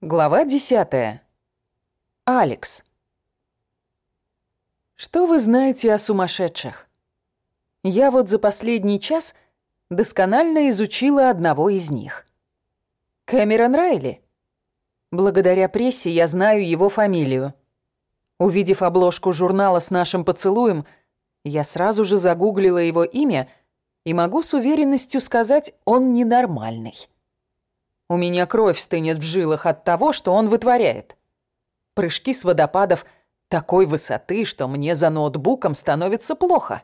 Глава десятая. Алекс. Что вы знаете о сумасшедших? Я вот за последний час досконально изучила одного из них. Кэмерон Райли. Благодаря прессе я знаю его фамилию. Увидев обложку журнала с нашим поцелуем, я сразу же загуглила его имя и могу с уверенностью сказать, он ненормальный. У меня кровь стынет в жилах от того, что он вытворяет. Прыжки с водопадов такой высоты, что мне за ноутбуком становится плохо.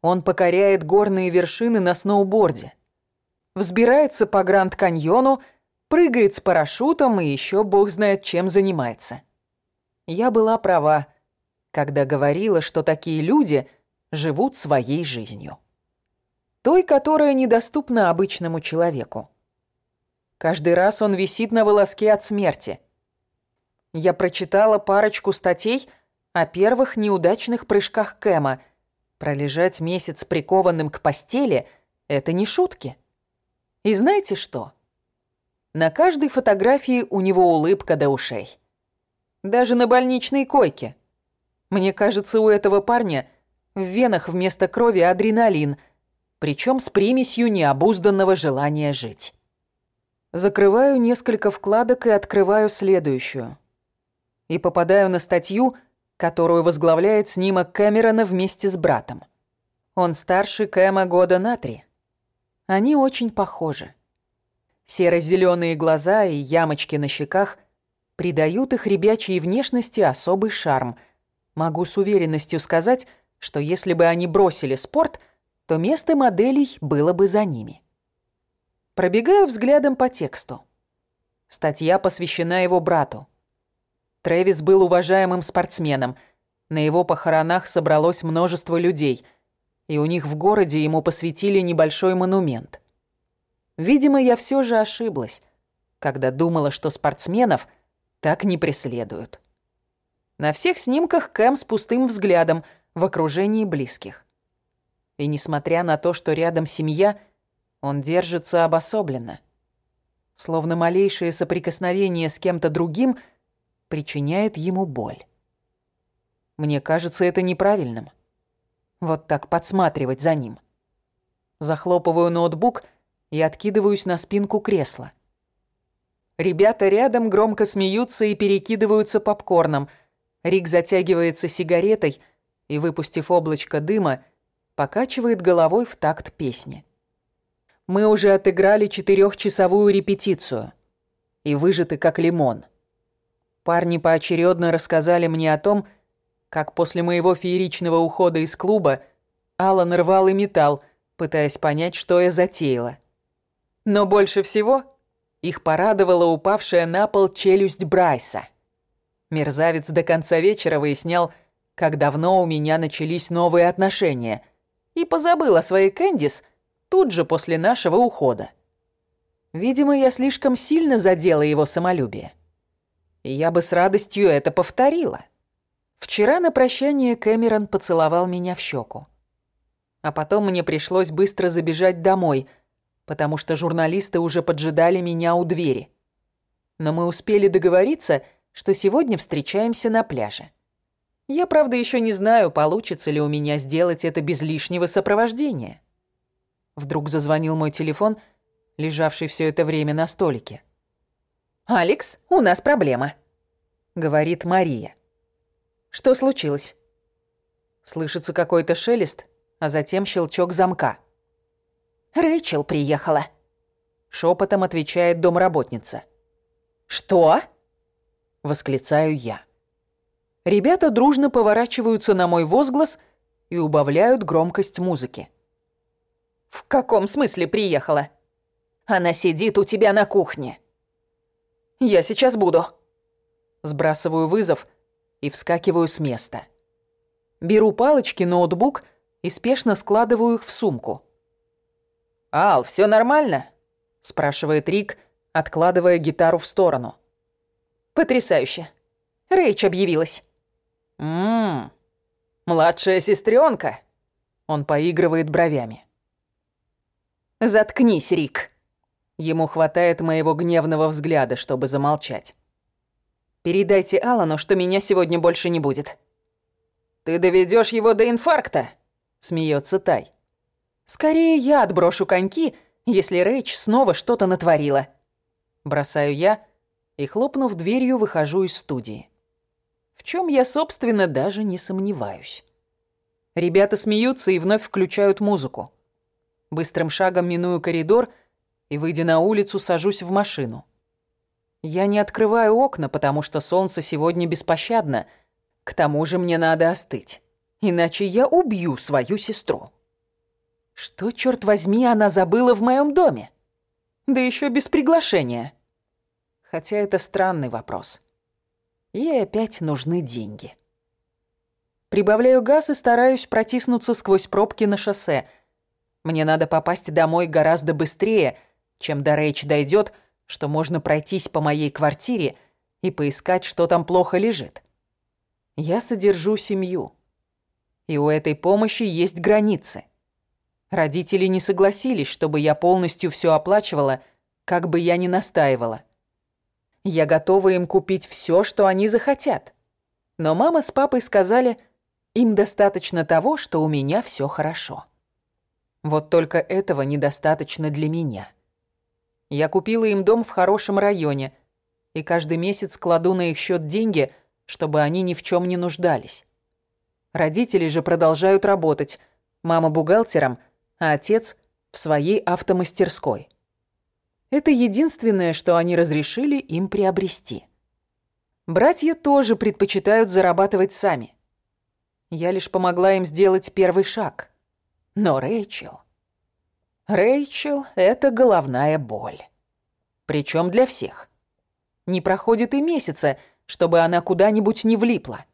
Он покоряет горные вершины на сноуборде. Взбирается по Гранд-каньону, прыгает с парашютом и еще бог знает чем занимается. Я была права, когда говорила, что такие люди живут своей жизнью. Той, которая недоступна обычному человеку. Каждый раз он висит на волоске от смерти. Я прочитала парочку статей о первых неудачных прыжках Кэма. Пролежать месяц прикованным к постели — это не шутки. И знаете что? На каждой фотографии у него улыбка до ушей. Даже на больничной койке. Мне кажется, у этого парня в венах вместо крови адреналин, причем с примесью необузданного желания жить. Закрываю несколько вкладок и открываю следующую. И попадаю на статью, которую возглавляет снимок Кэмерона вместе с братом. Он старше Кэма года на три. Они очень похожи. Серо-зеленые глаза и ямочки на щеках придают их ребячьей внешности особый шарм. Могу с уверенностью сказать, что если бы они бросили спорт, то место моделей было бы за ними. Пробегаю взглядом по тексту. Статья посвящена его брату. Трэвис был уважаемым спортсменом. На его похоронах собралось множество людей, и у них в городе ему посвятили небольшой монумент. Видимо, я все же ошиблась, когда думала, что спортсменов так не преследуют. На всех снимках Кэм с пустым взглядом в окружении близких. И несмотря на то, что рядом семья – он держится обособленно. Словно малейшее соприкосновение с кем-то другим причиняет ему боль. Мне кажется это неправильным. Вот так подсматривать за ним. Захлопываю ноутбук и откидываюсь на спинку кресла. Ребята рядом громко смеются и перекидываются попкорном. Рик затягивается сигаретой и, выпустив облачко дыма, покачивает головой в такт песни мы уже отыграли четырехчасовую репетицию и выжаты как лимон. Парни поочередно рассказали мне о том, как после моего фееричного ухода из клуба Алан рвал и металл, пытаясь понять, что я затеяла. Но больше всего их порадовала упавшая на пол челюсть Брайса. Мерзавец до конца вечера выяснял, как давно у меня начались новые отношения, и позабыл о своей Кэндис – тут же после нашего ухода. Видимо, я слишком сильно задела его самолюбие. Я бы с радостью это повторила. Вчера на прощание Кэмерон поцеловал меня в щеку. А потом мне пришлось быстро забежать домой, потому что журналисты уже поджидали меня у двери. Но мы успели договориться, что сегодня встречаемся на пляже. Я, правда, еще не знаю, получится ли у меня сделать это без лишнего сопровождения. Вдруг зазвонил мой телефон, лежавший все это время на столике. «Алекс, у нас проблема», — говорит Мария. «Что случилось?» Слышится какой-то шелест, а затем щелчок замка. «Рэйчел приехала», — шепотом отвечает домработница. «Что?» — восклицаю я. Ребята дружно поворачиваются на мой возглас и убавляют громкость музыки. «В каком смысле приехала?» «Она сидит у тебя на кухне». «Я сейчас буду». Сбрасываю вызов и вскакиваю с места. Беру палочки, ноутбук и спешно складываю их в сумку. «Ал, все нормально?» – спрашивает Рик, откладывая гитару в сторону. «Потрясающе. Рэйч объявилась». «Ммм, младшая сестренка. Он поигрывает бровями. «Заткнись, Рик!» Ему хватает моего гневного взгляда, чтобы замолчать. «Передайте Алану, что меня сегодня больше не будет». «Ты доведешь его до инфаркта?» — смеется Тай. «Скорее я отброшу коньки, если Рэйч снова что-то натворила». Бросаю я и, хлопнув дверью, выхожу из студии. В чем я, собственно, даже не сомневаюсь. Ребята смеются и вновь включают музыку. Быстрым шагом миную коридор и, выйдя на улицу, сажусь в машину. Я не открываю окна, потому что солнце сегодня беспощадно. К тому же мне надо остыть. Иначе я убью свою сестру. Что, черт возьми, она забыла в моем доме? Да еще без приглашения. Хотя это странный вопрос. Ей опять нужны деньги. Прибавляю газ и стараюсь протиснуться сквозь пробки на шоссе. Мне надо попасть домой гораздо быстрее, чем до Рэйч дойдет, что можно пройтись по моей квартире и поискать, что там плохо лежит. Я содержу семью. И у этой помощи есть границы. Родители не согласились, чтобы я полностью все оплачивала, как бы я ни настаивала. Я готова им купить все, что они захотят. Но мама с папой сказали, им достаточно того, что у меня все хорошо. Вот только этого недостаточно для меня. Я купила им дом в хорошем районе и каждый месяц кладу на их счет деньги, чтобы они ни в чем не нуждались. Родители же продолжают работать, мама бухгалтером – а отец в своей автомастерской. Это единственное, что они разрешили им приобрести. Братья тоже предпочитают зарабатывать сами. Я лишь помогла им сделать первый шаг. Но Рэйчел... Рэйчел — это головная боль. Причем для всех. Не проходит и месяца, чтобы она куда-нибудь не влипла.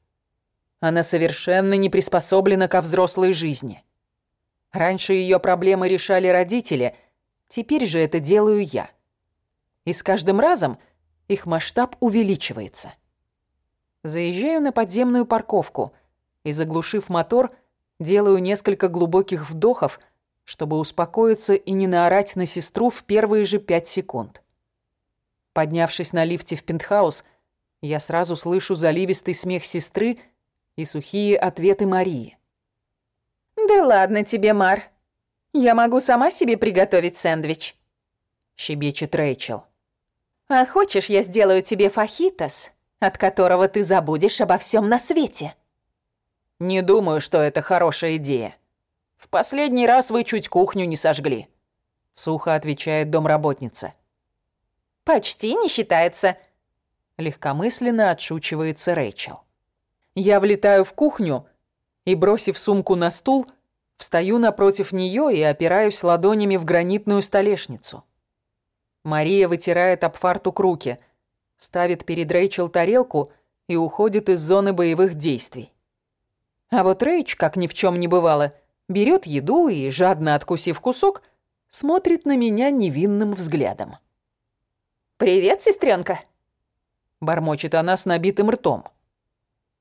Она совершенно не приспособлена ко взрослой жизни. Раньше ее проблемы решали родители, теперь же это делаю я. И с каждым разом их масштаб увеличивается. Заезжаю на подземную парковку и, заглушив мотор, делаю несколько глубоких вдохов, чтобы успокоиться и не наорать на сестру в первые же пять секунд. Поднявшись на лифте в пентхаус, я сразу слышу заливистый смех сестры и сухие ответы Марии. «Да ладно тебе, Мар. Я могу сама себе приготовить сэндвич», — щебечет Рэйчел. «А хочешь, я сделаю тебе фахитос, от которого ты забудешь обо всем на свете?» «Не думаю, что это хорошая идея. В последний раз вы чуть кухню не сожгли», — сухо отвечает домработница. «Почти не считается», — легкомысленно отшучивается Рэйчел. Я влетаю в кухню и, бросив сумку на стул, встаю напротив нее и опираюсь ладонями в гранитную столешницу. Мария вытирает об фартук руки, ставит перед Рэйчел тарелку и уходит из зоны боевых действий. А вот Рэйч, как ни в чем не бывало, берет еду и, жадно откусив кусок, смотрит на меня невинным взглядом. «Привет, сестренка!» Бормочет она с набитым ртом.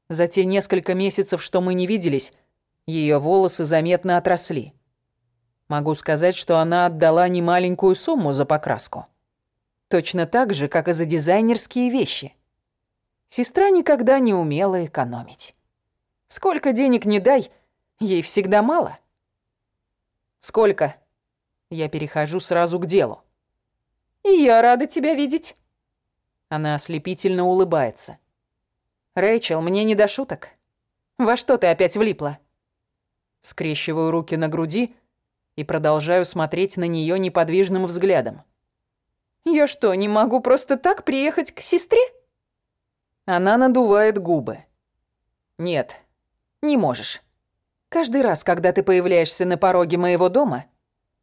За те несколько месяцев, что мы не виделись, ее волосы заметно отросли. Могу сказать, что она отдала немаленькую сумму за покраску. Точно так же, как и за дизайнерские вещи. Сестра никогда не умела экономить. Сколько денег не дай, ей всегда мало. Сколько? Я перехожу сразу к делу. И я рада тебя видеть. Она ослепительно улыбается. «Рэйчел, мне не до шуток. Во что ты опять влипла?» Скрещиваю руки на груди и продолжаю смотреть на нее неподвижным взглядом. «Я что, не могу просто так приехать к сестре?» Она надувает губы. «Нет, не можешь. Каждый раз, когда ты появляешься на пороге моего дома,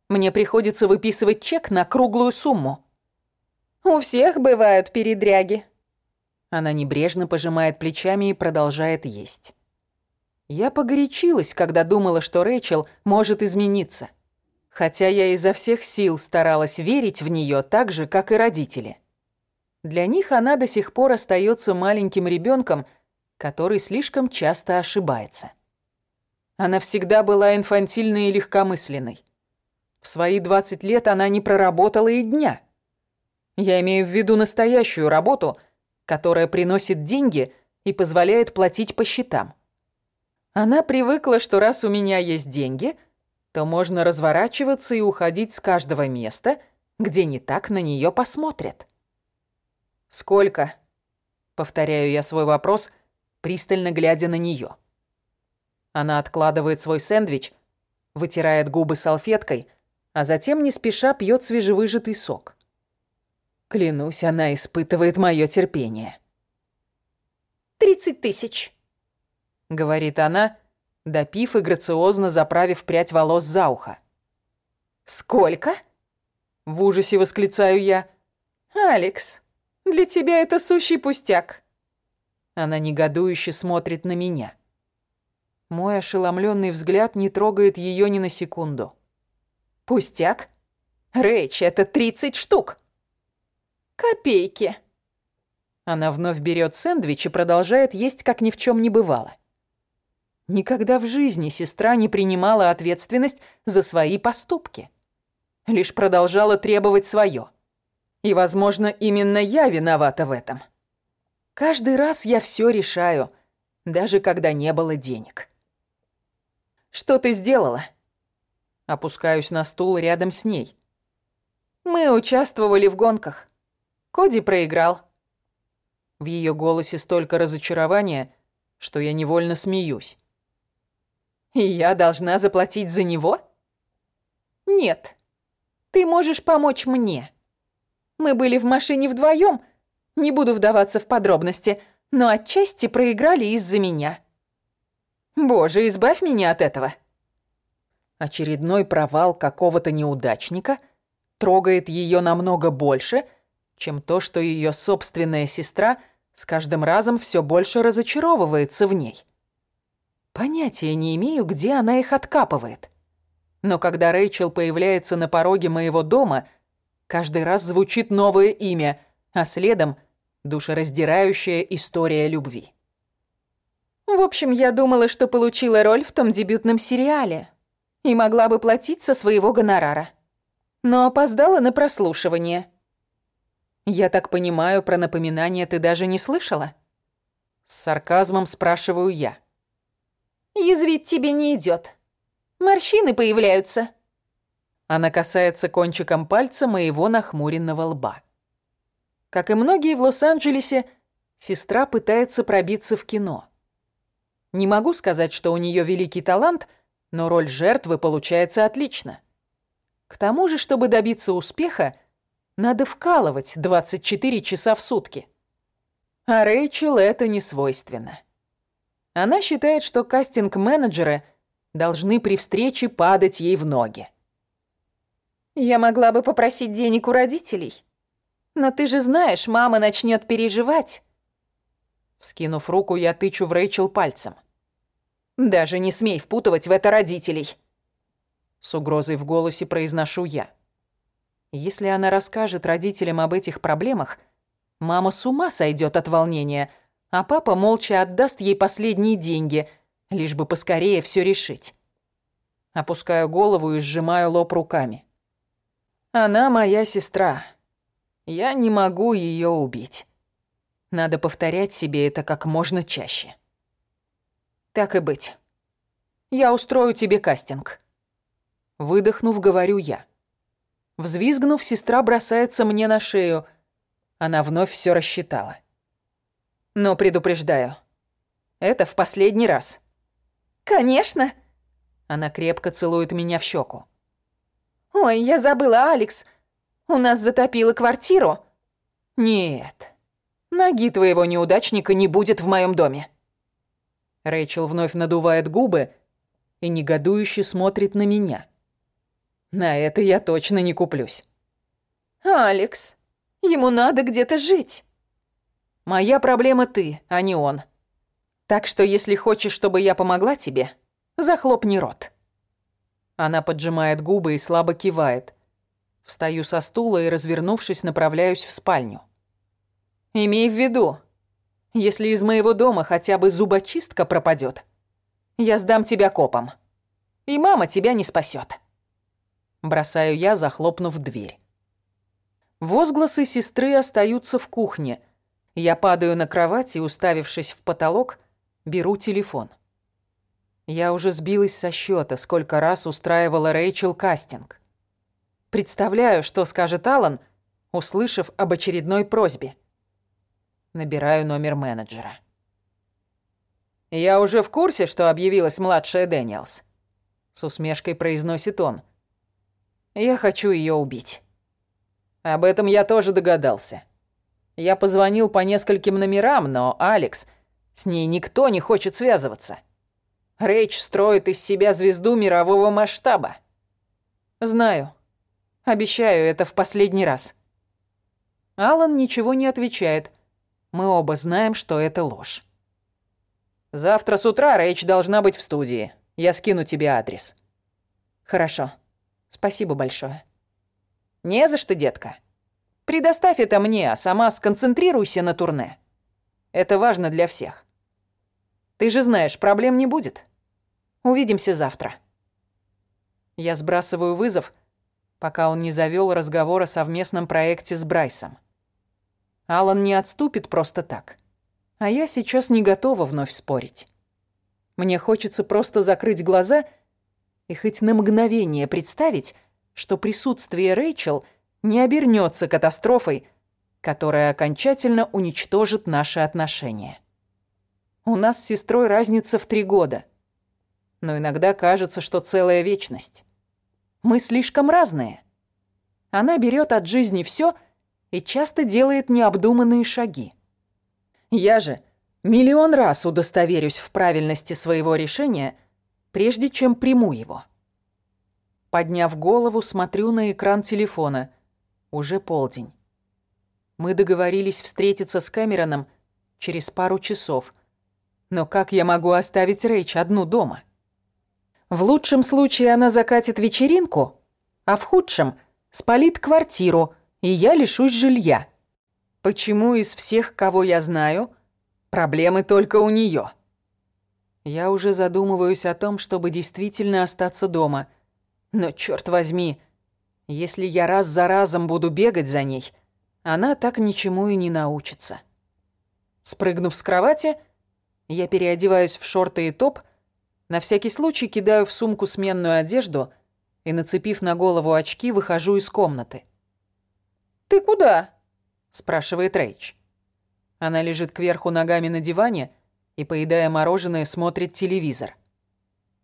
мне приходится выписывать чек на круглую сумму». «У всех бывают передряги», она небрежно пожимает плечами и продолжает есть. Я погорячилась, когда думала, что Рэйчел может измениться. Хотя я изо всех сил старалась верить в нее так же, как и родители. Для них она до сих пор остается маленьким ребенком, который слишком часто ошибается. Она всегда была инфантильной и легкомысленной. В свои 20 лет она не проработала и дня – Я имею в виду настоящую работу, которая приносит деньги и позволяет платить по счетам. Она привыкла, что раз у меня есть деньги, то можно разворачиваться и уходить с каждого места, где не так на нее посмотрят. «Сколько?» — повторяю я свой вопрос, пристально глядя на нее. Она откладывает свой сэндвич, вытирает губы салфеткой, а затем не спеша пьет свежевыжатый сок. Клянусь, она испытывает мое терпение. «Тридцать тысяч», — говорит она, допив и грациозно заправив прядь волос за ухо. «Сколько?» — в ужасе восклицаю я. «Алекс, для тебя это сущий пустяк». Она негодующе смотрит на меня. Мой ошеломленный взгляд не трогает ее ни на секунду. «Пустяк? Рэйч, это тридцать штук!» «Копейки!» Она вновь берет сэндвич и продолжает есть, как ни в чем не бывало. Никогда в жизни сестра не принимала ответственность за свои поступки. Лишь продолжала требовать свое. И, возможно, именно я виновата в этом. Каждый раз я все решаю, даже когда не было денег. «Что ты сделала?» Опускаюсь на стул рядом с ней. «Мы участвовали в гонках. Коди проиграл». В ее голосе столько разочарования, что я невольно смеюсь. И я должна заплатить за него? Нет. Ты можешь помочь мне. Мы были в машине вдвоем. Не буду вдаваться в подробности, но отчасти проиграли из-за меня. Боже, избавь меня от этого. Очередной провал какого-то неудачника трогает ее намного больше, чем то, что ее собственная сестра с каждым разом все больше разочаровывается в ней. Понятия не имею, где она их откапывает. Но когда Рэйчел появляется на пороге моего дома, каждый раз звучит новое имя, а следом душераздирающая история любви. В общем, я думала, что получила роль в том дебютном сериале и могла бы платить со своего гонорара. Но опоздала на прослушивание. Я так понимаю, про напоминание ты даже не слышала? С сарказмом спрашиваю я. Язвить тебе не идет. Морщины появляются. Она касается кончиком пальца моего нахмуренного лба. Как и многие в Лос-Анджелесе, сестра пытается пробиться в кино. Не могу сказать, что у нее великий талант, но роль жертвы получается отлично. К тому же, чтобы добиться успеха, надо вкалывать 24 часа в сутки. А Рэйчел это не свойственно. Она считает, что кастинг-менеджеры должны при встрече падать ей в ноги. «Я могла бы попросить денег у родителей. Но ты же знаешь, мама начнет переживать». Вскинув руку, я тычу в Рэйчел пальцем. «Даже не смей впутывать в это родителей!» С угрозой в голосе произношу я. Если она расскажет родителям об этих проблемах, мама с ума сойдет от волнения – а папа молча отдаст ей последние деньги, лишь бы поскорее все решить. Опускаю голову и сжимаю лоб руками. Она моя сестра. Я не могу ее убить. Надо повторять себе это как можно чаще. Так и быть. Я устрою тебе кастинг. Выдохнув, говорю я. Взвизгнув, сестра бросается мне на шею. Она вновь все рассчитала. Но предупреждаю, это в последний раз. Конечно. Она крепко целует меня в щеку. Ой, я забыла, Алекс. У нас затопило квартиру. Нет. Ноги твоего неудачника не будет в моем доме. Рэйчел вновь надувает губы и негодующе смотрит на меня. На это я точно не куплюсь. Алекс, ему надо где-то жить. Моя проблема ты, а не он. Так что если хочешь, чтобы я помогла тебе, захлопни рот. Она поджимает губы и слабо кивает. Встаю со стула и, развернувшись, направляюсь в спальню. Имей в виду, если из моего дома хотя бы зубочистка пропадет, я сдам тебя копам. И мама тебя не спасет. Бросаю я, захлопнув дверь. Возгласы сестры остаются в кухне. Я падаю на кровать и, уставившись в потолок, беру телефон. Я уже сбилась со счета, сколько раз устраивала Рэйчел кастинг. Представляю, что скажет Алан, услышав об очередной просьбе. Набираю номер менеджера. «Я уже в курсе, что объявилась младшая Дэниелс», — с усмешкой произносит он. «Я хочу ее убить». Об этом я тоже догадался. Я позвонил по нескольким номерам, но Алекс, с ней никто не хочет связываться. Рэйч строит из себя звезду мирового масштаба. Знаю. Обещаю, это в последний раз. Алан ничего не отвечает. Мы оба знаем, что это ложь. Завтра с утра Рэйч должна быть в студии. Я скину тебе адрес. Хорошо. Спасибо большое. Не за что, детка. Предоставь это мне, а сама сконцентрируйся на турне. Это важно для всех. Ты же знаешь, проблем не будет. Увидимся завтра. Я сбрасываю вызов, пока он не завёл разговор о совместном проекте с Брайсом. Алан не отступит просто так. А я сейчас не готова вновь спорить. Мне хочется просто закрыть глаза и хоть на мгновение представить, что присутствие Рэйчел не обернется катастрофой, которая окончательно уничтожит наши отношения. У нас с сестрой разница в три года, но иногда кажется, что целая вечность. Мы слишком разные. Она берет от жизни все и часто делает необдуманные шаги. Я же миллион раз удостоверюсь в правильности своего решения, прежде чем приму его. Подняв голову, смотрю на экран телефона. Уже полдень. Мы договорились встретиться с Кэмероном через пару часов. Но как я могу оставить Рэйч одну дома? В лучшем случае она закатит вечеринку, а в худшем спалит квартиру, и я лишусь жилья. Почему из всех, кого я знаю, проблемы только у нее? Я уже задумываюсь о том, чтобы действительно остаться дома. Но, черт возьми, если я раз за разом буду бегать за ней, она так ничему и не научится. Спрыгнув с кровати, я переодеваюсь в шорты и топ, на всякий случай кидаю в сумку сменную одежду и, нацепив на голову очки, выхожу из комнаты. «Ты куда?» спрашивает Рэйч. Она лежит кверху ногами на диване и, поедая мороженое, смотрит телевизор.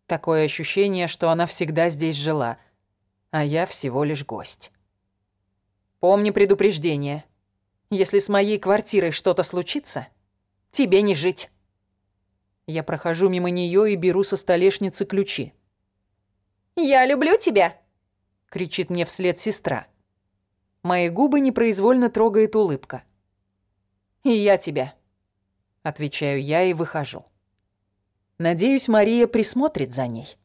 Такое ощущение, что она всегда здесь жила, а я всего лишь гость. Помни предупреждение. Если с моей квартирой что-то случится, тебе не жить. Я прохожу мимо нее и беру со столешницы ключи. «Я люблю тебя!» — кричит мне вслед сестра. Мои губы непроизвольно трогает улыбка. «И я тебя», — отвечаю я и выхожу. Надеюсь, Мария присмотрит за ней.